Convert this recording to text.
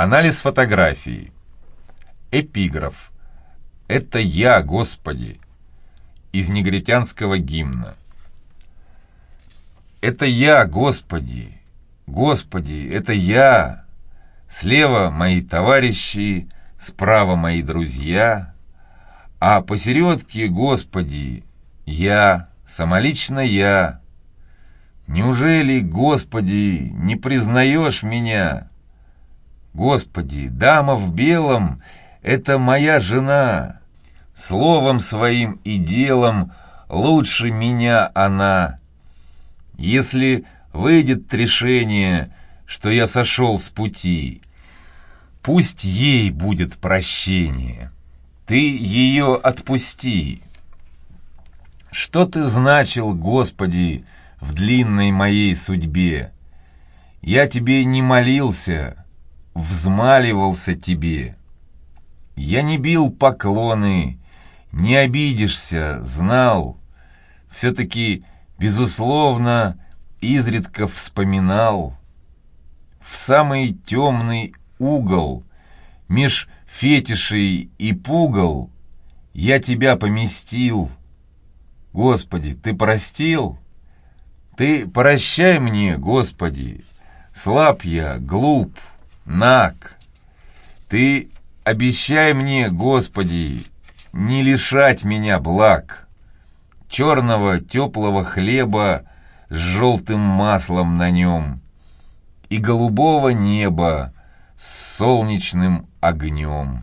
Анализ фотографии. Эпиграф. «Это я, Господи!» Из негритянского гимна. «Это я, Господи! Господи, это я!» Слева мои товарищи, справа мои друзья, а посередке, Господи, я, самолично я. Неужели, Господи, не признаешь меня? Господи, дама в белом — это моя жена. Словом своим и делом лучше меня она. Если выйдет решение, что я сошел с пути, пусть ей будет прощение. Ты ее отпусти. Что ты значил, Господи, в длинной моей судьбе? Я тебе не молился, взмаливался тебе. Я не бил поклоны, не обидишься, знал. Все-таки, безусловно, изредка вспоминал. В самый темный угол, меж фетишей и пугал, я тебя поместил. Господи, ты простил? Ты прощай мне, Господи, слаб я, глуп, наг. Ты обещай мне, Господи, не лишать меня благ. Черного теплого хлеба с желтым маслом на нем и голубого неба с солнечным огнем.